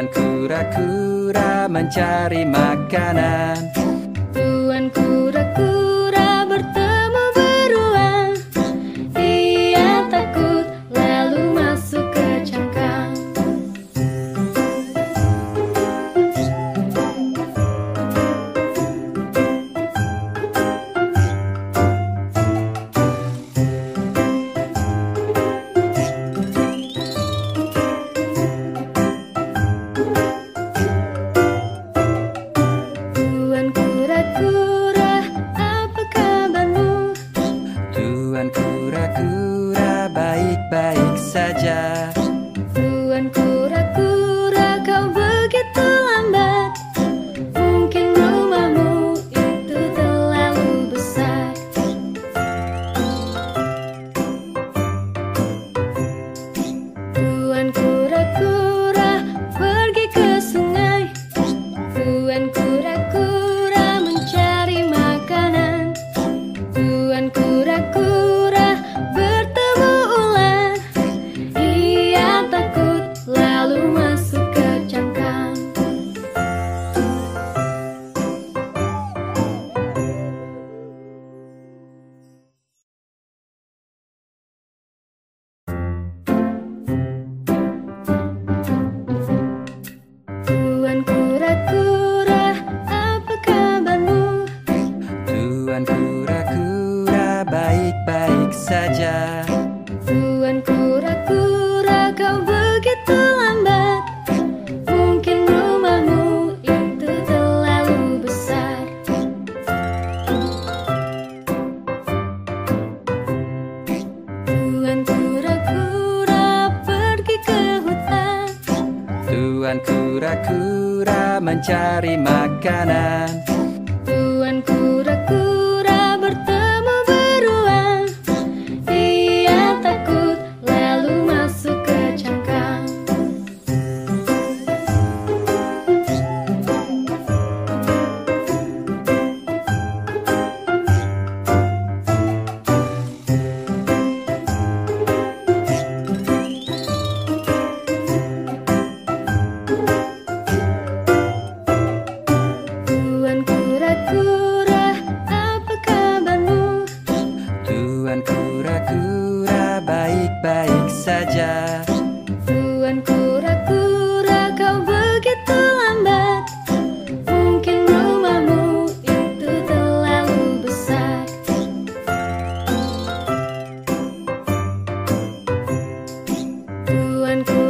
Hewan kura-kura mencari makanan. Tuan kura-kura baik-baik saja. Tuan kura-kura kau begitu lambat. Mungkin rumahmu itu terlalu besar. Tuan kura-kura pergi ke hutan. Tuan kura-kura mencari makanan jalanku